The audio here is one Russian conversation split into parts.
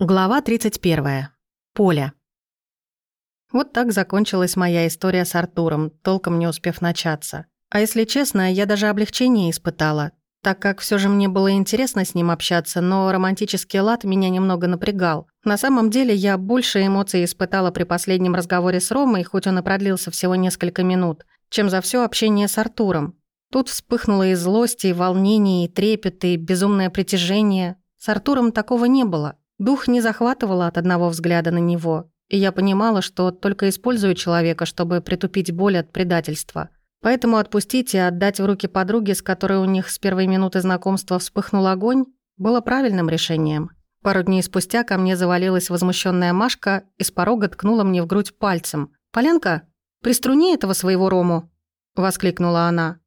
Глава 31. Поля. Вот так закончилась моя история с Артуром, толком не успев начаться. А если честно, я даже облегчение испытала, так как все же мне было интересно с ним общаться, но романтический лад меня немного напрягал. На самом деле я больше эмоций испытала при последнем разговоре с Ромой, хоть он и продлился всего несколько минут, чем за все общение с Артуром. Тут вспыхнуло и злость, и волнение, и трепет, и безумное притяжение. С Артуром такого не было. Дух не захватывало от одного взгляда на него, и я понимала, что только использую человека, чтобы притупить боль от предательства. Поэтому отпустить и отдать в руки подруги, с которой у них с первой минуты знакомства вспыхнул огонь, было правильным решением. Пару дней спустя ко мне завалилась возмущенная Машка и с порога ткнула мне в грудь пальцем. «Поленка, приструни этого своего Рому!» – воскликнула она.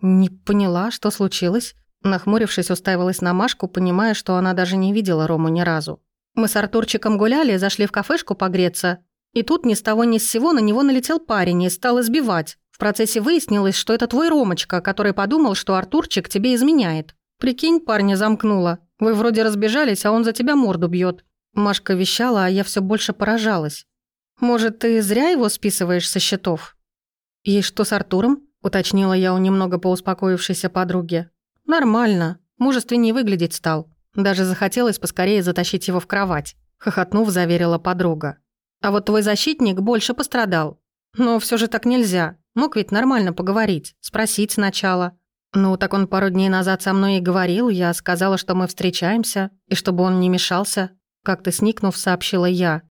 Не поняла, что случилось. Нахмурившись, уставилась на Машку, понимая, что она даже не видела Рому ни разу. Мы с Артурчиком гуляли, зашли в кафешку погреться. И тут ни с того ни с сего на него налетел парень и стал избивать. В процессе выяснилось, что это твой Ромочка, который подумал, что Артурчик тебе изменяет. Прикинь, парня замкнула. Вы вроде разбежались, а он за тебя морду бьет. Машка вещала, а я все больше поражалась. «Может, ты зря его списываешь со счетов?» «И что с Артуром?» – уточнила я у немного поуспокоившейся подруги. «Нормально. Мужественнее выглядеть стал. Даже захотелось поскорее затащить его в кровать», — хохотнув, заверила подруга. «А вот твой защитник больше пострадал. Но все же так нельзя. Мог ведь нормально поговорить, спросить сначала». «Ну, так он пару дней назад со мной и говорил. Я сказала, что мы встречаемся, и чтобы он не мешался». Как-то сникнув, сообщила я.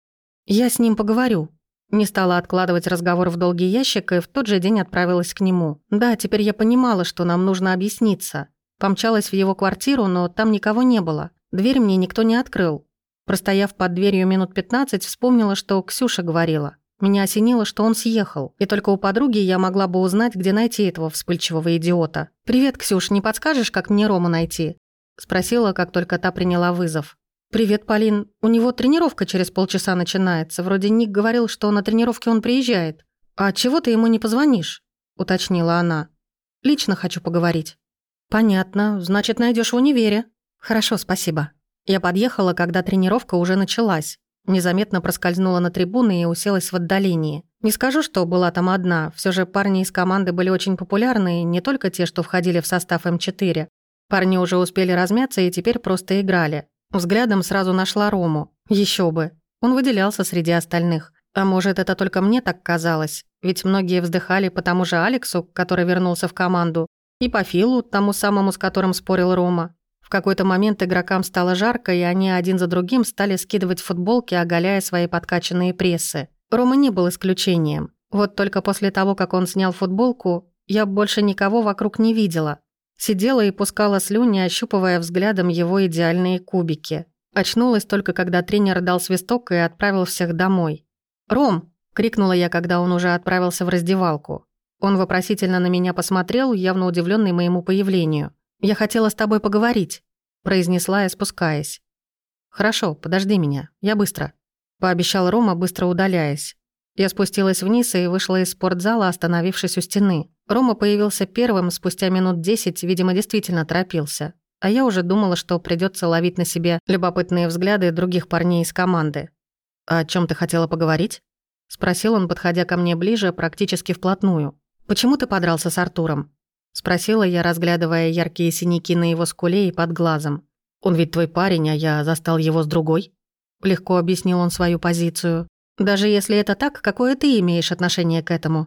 «Я с ним поговорю». Не стала откладывать разговор в долгий ящик и в тот же день отправилась к нему. Да, теперь я понимала, что нам нужно объясниться. Помчалась в его квартиру, но там никого не было. Дверь мне никто не открыл. Простояв под дверью минут 15, вспомнила, что Ксюша говорила. Меня осенило, что он съехал, и только у подруги я могла бы узнать, где найти этого вспыльчивого идиота. «Привет, Ксюш, не подскажешь, как мне Рому найти?» Спросила, как только та приняла вызов. «Привет, Полин. У него тренировка через полчаса начинается. Вроде Ник говорил, что на тренировке он приезжает. А чего ты ему не позвонишь?» Уточнила она. «Лично хочу поговорить». «Понятно. Значит, найдешь в универе». «Хорошо, спасибо». Я подъехала, когда тренировка уже началась. Незаметно проскользнула на трибуны и уселась в отдалении. Не скажу, что была там одна. Все же парни из команды были очень популярны, не только те, что входили в состав М4. Парни уже успели размяться и теперь просто играли. Взглядом сразу нашла Рому. Еще бы. Он выделялся среди остальных. А может, это только мне так казалось? Ведь многие вздыхали по тому же Алексу, который вернулся в команду, и по Филу, тому самому, с которым спорил Рома. В какой-то момент игрокам стало жарко, и они один за другим стали скидывать футболки, оголяя свои подкачанные прессы. Рома не был исключением. Вот только после того, как он снял футболку, я больше никого вокруг не видела. Сидела и пускала слюни, ощупывая взглядом его идеальные кубики. Очнулась только, когда тренер дал свисток и отправил всех домой. «Ром!» – крикнула я, когда он уже отправился в раздевалку. Он вопросительно на меня посмотрел, явно удивленный моему появлению. «Я хотела с тобой поговорить», – произнесла я, спускаясь. «Хорошо, подожди меня, я быстро», – пообещал Рома, быстро удаляясь. Я спустилась вниз и вышла из спортзала, остановившись у стены. Рома появился первым, спустя минут десять, видимо, действительно торопился. А я уже думала, что придется ловить на себе любопытные взгляды других парней из команды. «О чем ты хотела поговорить?» – спросил он, подходя ко мне ближе, практически вплотную. «Почему ты подрался с Артуром?» Спросила я, разглядывая яркие синяки на его скуле и под глазом. «Он ведь твой парень, а я застал его с другой?» Легко объяснил он свою позицию. «Даже если это так, какое ты имеешь отношение к этому?»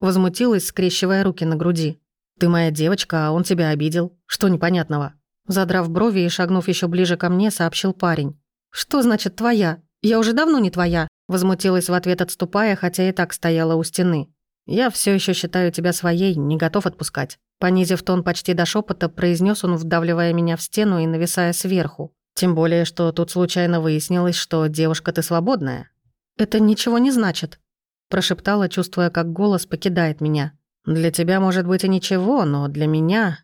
Возмутилась, скрещивая руки на груди. «Ты моя девочка, а он тебя обидел. Что непонятного?» Задрав брови и шагнув еще ближе ко мне, сообщил парень. «Что значит «твоя»? Я уже давно не твоя», возмутилась в ответ, отступая, хотя и так стояла у стены. «Я все еще считаю тебя своей, не готов отпускать». Понизив тон почти до шепота, произнес он, вдавливая меня в стену и нависая сверху. Тем более, что тут случайно выяснилось, что девушка ты свободная. «Это ничего не значит», – прошептала, чувствуя, как голос покидает меня. «Для тебя, может быть, и ничего, но для меня...»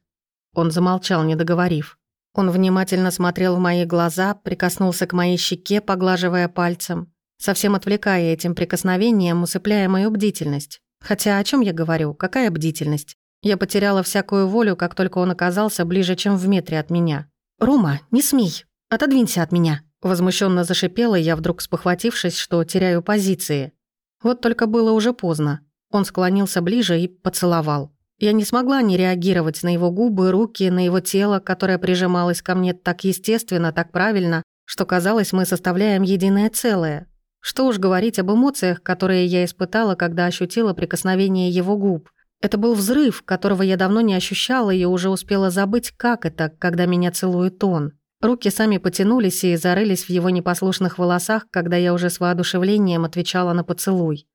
Он замолчал, не договорив. Он внимательно смотрел в мои глаза, прикоснулся к моей щеке, поглаживая пальцем, совсем отвлекая этим прикосновением, усыпляя мою бдительность. Хотя о чем я говорю? Какая бдительность? Я потеряла всякую волю, как только он оказался ближе, чем в метре от меня. «Рома, не смей! Отодвинься от меня!» Возмущенно зашипела я, вдруг спохватившись, что теряю позиции. Вот только было уже поздно. Он склонился ближе и поцеловал. Я не смогла не реагировать на его губы, руки, на его тело, которое прижималось ко мне так естественно, так правильно, что казалось, мы составляем единое целое. Что уж говорить об эмоциях, которые я испытала, когда ощутила прикосновение его губ. Это был взрыв, которого я давно не ощущала и уже успела забыть, как это, когда меня целует он. Руки сами потянулись и зарылись в его непослушных волосах, когда я уже с воодушевлением отвечала на поцелуй.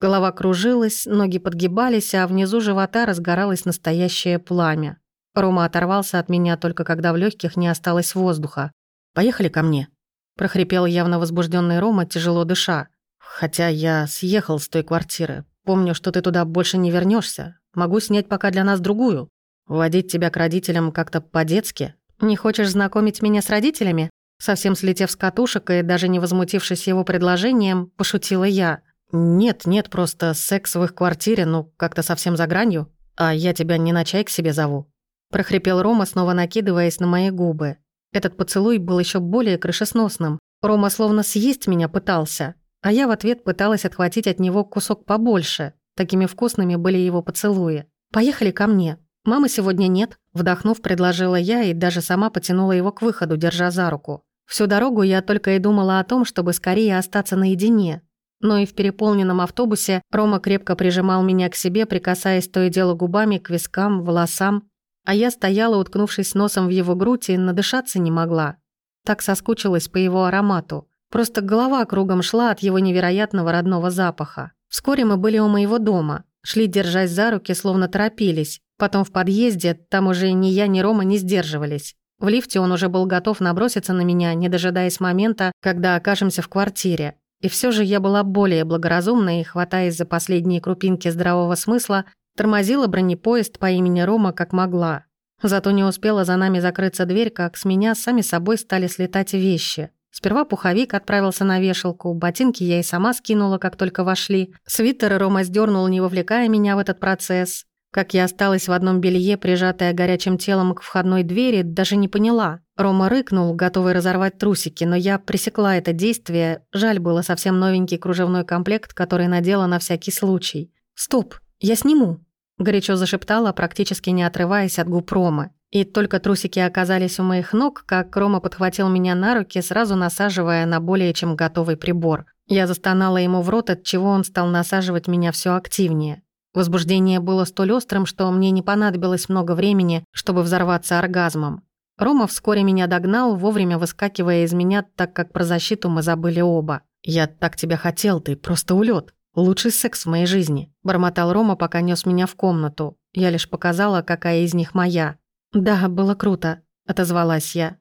Голова кружилась, ноги подгибались, а внизу живота разгоралось настоящее пламя. Рома оторвался от меня только когда в легких не осталось воздуха. «Поехали ко мне», – прохрипел явно возбужденный Рома, тяжело дыша. «Хотя я съехал с той квартиры. Помню, что ты туда больше не вернешься. Могу снять пока для нас другую. Водить тебя к родителям как-то по-детски. Не хочешь знакомить меня с родителями?» Совсем слетев с катушек и даже не возмутившись его предложением, пошутила я – «Нет, нет, просто секс в их квартире, ну, как-то совсем за гранью. А я тебя не на чай к себе зову». Прохрипел Рома, снова накидываясь на мои губы. Этот поцелуй был еще более крышесносным. Рома словно съесть меня пытался, а я в ответ пыталась отхватить от него кусок побольше. Такими вкусными были его поцелуи. «Поехали ко мне. Мамы сегодня нет», – вдохнув, предложила я и даже сама потянула его к выходу, держа за руку. Всю дорогу я только и думала о том, чтобы скорее остаться наедине, но и в переполненном автобусе Рома крепко прижимал меня к себе, прикасаясь то и дело губами к вискам, волосам, а я стояла, уткнувшись носом в его грудь и надышаться не могла. Так соскучилась по его аромату. Просто голова кругом шла от его невероятного родного запаха. Вскоре мы были у моего дома. Шли, держась за руки, словно торопились. Потом в подъезде, там уже ни я, ни Рома не сдерживались. В лифте он уже был готов наброситься на меня, не дожидаясь момента, когда окажемся в квартире. И все же я была более благоразумна и, хватаясь за последние крупинки здравого смысла, тормозила бронепоезд по имени Рома как могла. Зато не успела за нами закрыться дверь, как с меня сами собой стали слетать вещи. Сперва пуховик отправился на вешалку, ботинки я и сама скинула, как только вошли. Свитер Рома сдернул, не вовлекая меня в этот процесс. Как я осталась в одном белье, прижатая горячим телом к входной двери, даже не поняла. Рома рыкнул, готовый разорвать трусики, но я пресекла это действие. Жаль было совсем новенький кружевной комплект, который надела на всякий случай. «Стоп, я сниму!» Горячо зашептала, практически не отрываясь от губ Ромы. И только трусики оказались у моих ног, как Рома подхватил меня на руки, сразу насаживая на более чем готовый прибор. Я застонала ему в рот, от чего он стал насаживать меня все активнее. Возбуждение было столь острым, что мне не понадобилось много времени, чтобы взорваться оргазмом. Рома вскоре меня догнал, вовремя выскакивая из меня, так как про защиту мы забыли оба. «Я так тебя хотел, ты просто улет. Лучший секс в моей жизни», – бормотал Рома, пока нес меня в комнату. Я лишь показала, какая из них моя. «Да, было круто», – отозвалась я.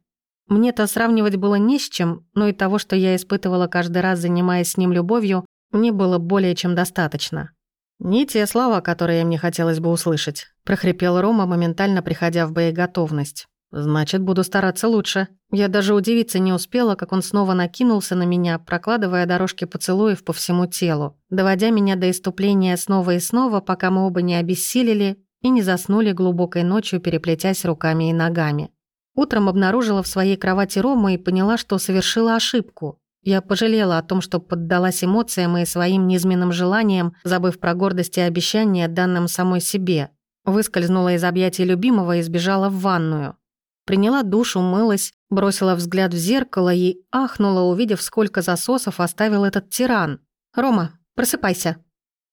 Мне-то сравнивать было не с чем, но и того, что я испытывала каждый раз, занимаясь с ним любовью, мне было более чем достаточно. «Не те слова, которые мне хотелось бы услышать», – прохрипел Рома, моментально приходя в боеготовность. «Значит, буду стараться лучше». Я даже удивиться не успела, как он снова накинулся на меня, прокладывая дорожки поцелуев по всему телу, доводя меня до иступления снова и снова, пока мы оба не обессилели и не заснули глубокой ночью, переплетясь руками и ногами. Утром обнаружила в своей кровати Рома и поняла, что совершила ошибку. Я пожалела о том, что поддалась эмоциям и своим низменным желаниям, забыв про гордость и обещания, данным самой себе. Выскользнула из объятий любимого и сбежала в ванную. Приняла душ, умылась, бросила взгляд в зеркало и ахнула, увидев, сколько засосов оставил этот тиран. «Рома, просыпайся!»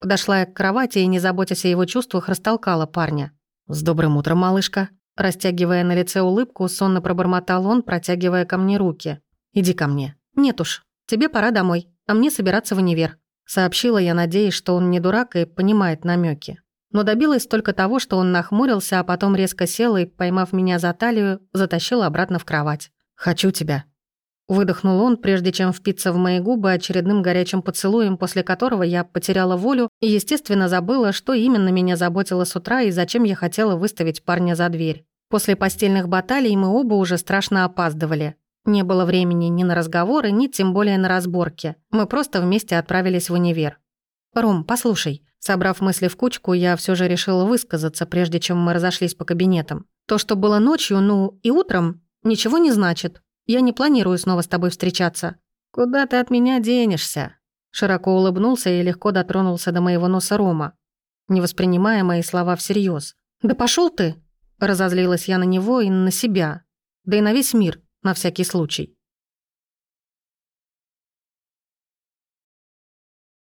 Подошла я к кровати и, не заботясь о его чувствах, растолкала парня. «С добрым утром, малышка!» Растягивая на лице улыбку, сонно пробормотал он, протягивая ко мне руки. «Иди ко мне». «Нет уж, тебе пора домой, а мне собираться в универ», сообщила я, надеясь, что он не дурак и понимает намеки. Но добилась только того, что он нахмурился, а потом резко сел и, поймав меня за талию, затащил обратно в кровать. «Хочу тебя». Выдохнул он, прежде чем впиться в мои губы очередным горячим поцелуем, после которого я потеряла волю и, естественно, забыла, что именно меня заботило с утра и зачем я хотела выставить парня за дверь. После постельных баталий мы оба уже страшно опаздывали. Не было времени ни на разговоры, ни тем более на разборки. Мы просто вместе отправились в универ. «Ром, послушай». Собрав мысли в кучку, я все же решила высказаться, прежде чем мы разошлись по кабинетам. То, что было ночью, ну и утром, ничего не значит. Я не планирую снова с тобой встречаться». «Куда ты от меня денешься?» Широко улыбнулся и легко дотронулся до моего носа Рома, не воспринимая мои слова всерьез. «Да пошел ты!» Разозлилась я на него и на себя. Да и на весь мир, на всякий случай.